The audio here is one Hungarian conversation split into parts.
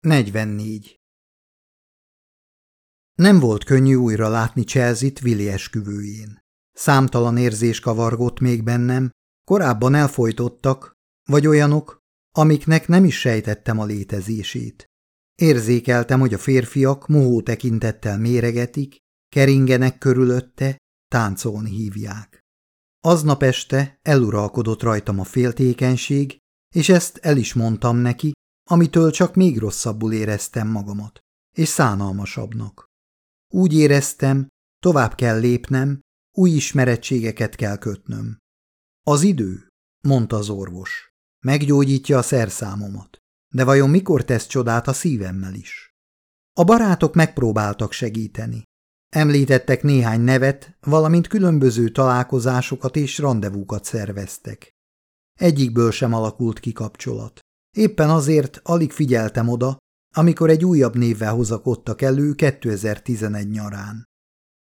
44. Nem volt könnyű újra látni Chelsea-t Willi esküvőjén. Számtalan érzés kavargott még bennem, korábban elfolytottak, vagy olyanok, amiknek nem is sejtettem a létezését. Érzékeltem, hogy a férfiak mohó tekintettel méregetik, keringenek körülötte, táncolni hívják. Aznap este eluralkodott rajtam a féltékenység, és ezt el is mondtam neki, amitől csak még rosszabbul éreztem magamat, és szánalmasabbnak. Úgy éreztem, tovább kell lépnem, új ismerettségeket kell kötnöm. Az idő, mondta az orvos, meggyógyítja a szerszámomat, de vajon mikor tesz csodát a szívemmel is? A barátok megpróbáltak segíteni. Említettek néhány nevet, valamint különböző találkozásokat és rendezvúkat szerveztek. Egyikből sem alakult ki kapcsolat. Éppen azért alig figyeltem oda, amikor egy újabb névvel hozakodtak elő 2011 nyarán.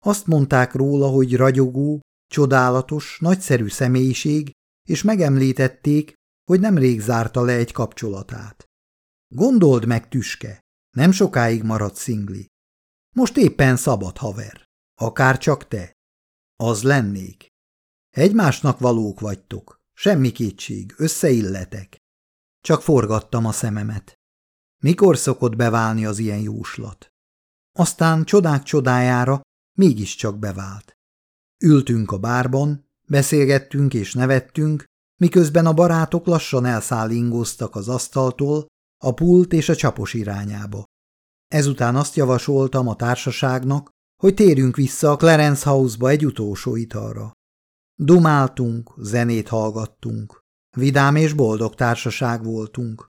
Azt mondták róla, hogy ragyogó, csodálatos, nagyszerű személyiség, és megemlítették, hogy nemrég zárta le egy kapcsolatát. Gondold meg, Tüske, nem sokáig maradt szingli. Most éppen szabad haver. Akár csak te. Az lennék. Egymásnak valók vagytok. Semmi kétség, összeilletek. Csak forgattam a szememet. Mikor szokott beválni az ilyen jóslat? Aztán csodák csodájára mégiscsak bevált. Ültünk a bárban, beszélgettünk és nevettünk, miközben a barátok lassan elszállingoztak az asztaltól, a pult és a csapos irányába. Ezután azt javasoltam a társaságnak, hogy térjünk vissza a Clarence House-ba egy utolsó italra. Dumáltunk, zenét hallgattunk. Vidám és boldog társaság voltunk.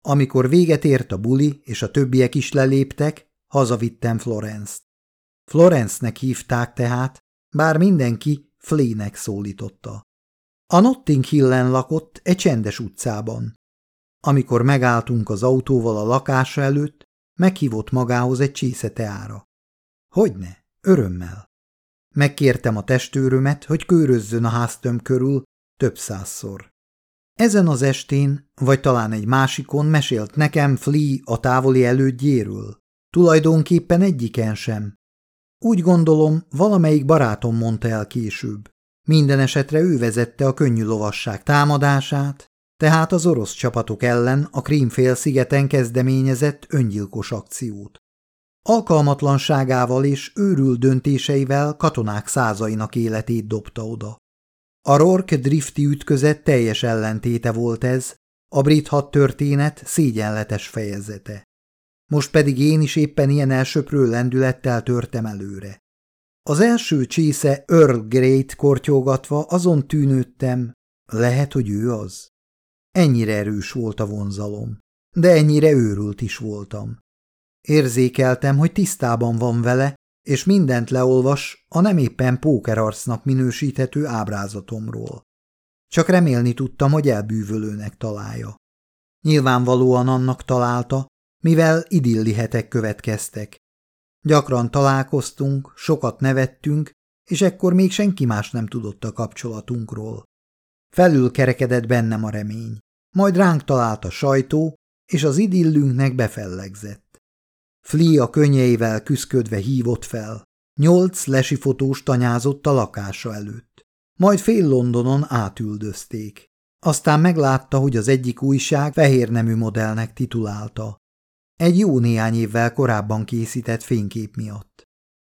Amikor véget ért a buli, és a többiek is leléptek, hazavittem Florence-t. Florence-nek hívták tehát, bár mindenki Flea-nek szólította. A Notting Hillen lakott egy csendes utcában. Amikor megálltunk az autóval a lakása előtt, meghívott magához egy csésze teára. Hogyne, örömmel. Megkértem a testőrömet, hogy körözzön a háztöm körül több százszor. Ezen az estén, vagy talán egy másikon mesélt nekem Flea a távoli elődjéről. Tulajdonképpen egyiken sem. Úgy gondolom, valamelyik barátom mondta el később. Minden esetre ő vezette a könnyű lovasság támadását, tehát az orosz csapatok ellen a Krímfél-szigeten kezdeményezett öngyilkos akciót. Alkalmatlanságával és őrült döntéseivel katonák százainak életét dobta oda. A Rorke drifti ütközet teljes ellentéte volt ez, a brit hadtörténet szégyenletes fejezete. Most pedig én is éppen ilyen elsöprő lendülettel törtem előre. Az első csésze Earl Grey-t kortyolgatva azon tűnődtem, lehet, hogy ő az. Ennyire erős volt a vonzalom, de ennyire őrült is voltam. Érzékeltem, hogy tisztában van vele, és mindent leolvas a nem éppen pókerarcnak minősíthető ábrázatomról. Csak remélni tudtam, hogy elbűvölőnek találja. Nyilvánvalóan annak találta, mivel idilli hetek következtek. Gyakran találkoztunk, sokat nevettünk, és ekkor még senki más nem tudott a kapcsolatunkról. Felül kerekedett bennem a remény. Majd ránk talált a sajtó, és az idillünknek befellegzett. Flea a könnyeivel küszködve hívott fel. Nyolc lesifotós tanyázott a lakása előtt. Majd fél Londonon átüldözték. Aztán meglátta, hogy az egyik újság fehér nemű modellnek titulálta. Egy jó néhány évvel korábban készített fénykép miatt.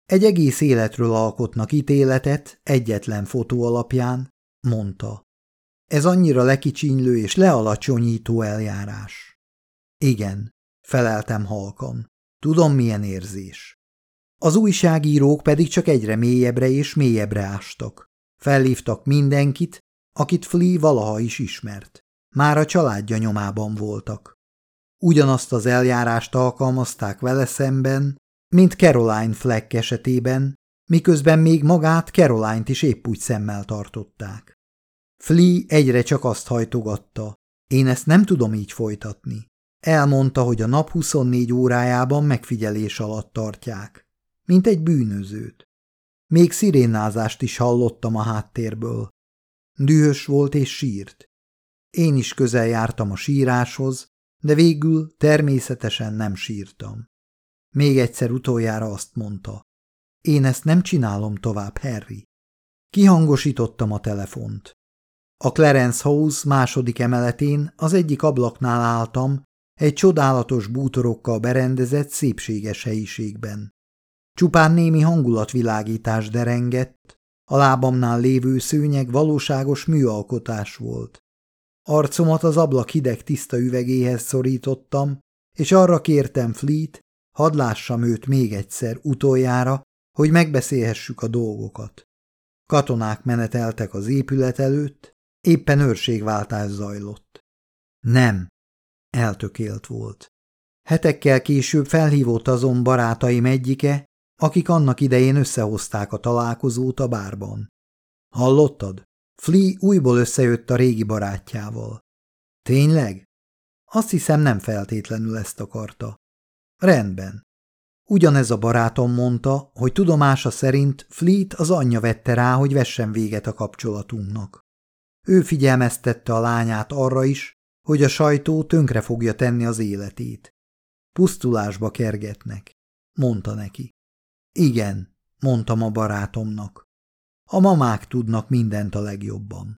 Egy egész életről alkotnak ítéletet egyetlen fotó alapján, mondta. Ez annyira lekicsinylő és lealacsonyító eljárás. Igen, feleltem halkan. Tudom, milyen érzés. Az újságírók pedig csak egyre mélyebbre és mélyebbre ástak. Felhívtak mindenkit, akit Flea valaha is ismert. Már a családja nyomában voltak. Ugyanazt az eljárást alkalmazták vele szemben, mint Caroline Fleck esetében, miközben még magát Caroline-t is épp úgy szemmel tartották. Flea egyre csak azt hajtogatta. Én ezt nem tudom így folytatni. Elmondta, hogy a nap 24 órájában megfigyelés alatt tartják, mint egy bűnözőt. Még szirénázást is hallottam a háttérből. Dühös volt és sírt. Én is közel jártam a síráshoz, de végül természetesen nem sírtam. Még egyszer utoljára azt mondta. Én ezt nem csinálom tovább, Harry. Kihangosítottam a telefont. A Clarence House második emeletén az egyik ablaknál álltam, egy csodálatos bútorokkal berendezett szépséges helyiségben. Csupán némi hangulatvilágítás derengett, a lábamnál lévő szőnyeg valóságos műalkotás volt. Arcomat az ablak hideg tiszta üvegéhez szorítottam, és arra kértem Fleet, hadd lássam őt még egyszer utoljára, hogy megbeszélhessük a dolgokat. Katonák meneteltek az épület előtt, éppen őrségváltás zajlott. Nem, eltökélt volt. Hetekkel később felhívott azon barátaim egyike, akik annak idején összehozták a találkozót a bárban. Hallottad? Flea újból összejött a régi barátjával. Tényleg? Azt hiszem nem feltétlenül ezt akarta. Rendben. Ugyanez a barátom mondta, hogy tudomása szerint Fleet az anyja vette rá, hogy vessen véget a kapcsolatunknak. Ő figyelmeztette a lányát arra is, hogy a sajtó tönkre fogja tenni az életét. Pusztulásba kergetnek, mondta neki. Igen, mondtam a barátomnak. A mamák tudnak mindent a legjobban.